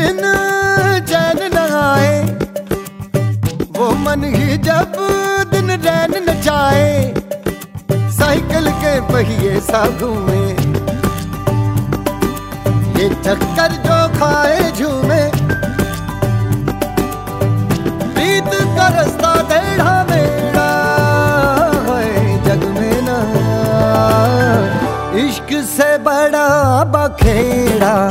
बिन चैन न आए। वो मन ही जब दिन रैन न जाए। साइकिल के पहिए सा में। ये चक्कर जो खाए झूमे। बीत का रास्ता टेढ़ा इश्क से बड़ा बखेड़ा।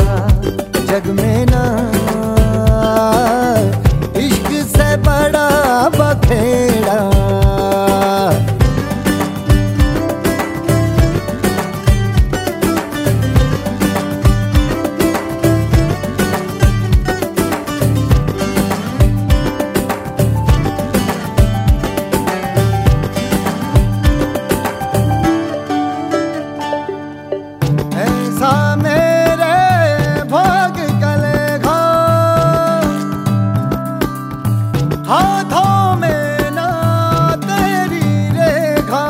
मेरे भाग घा। हाथों में ना तेरी रेखा।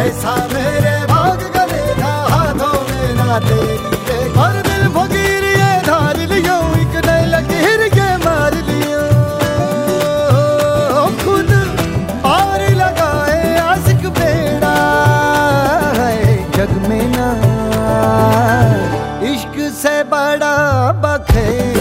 ऐसा मेरे गले हाथों में ना तेरी hey.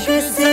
去死！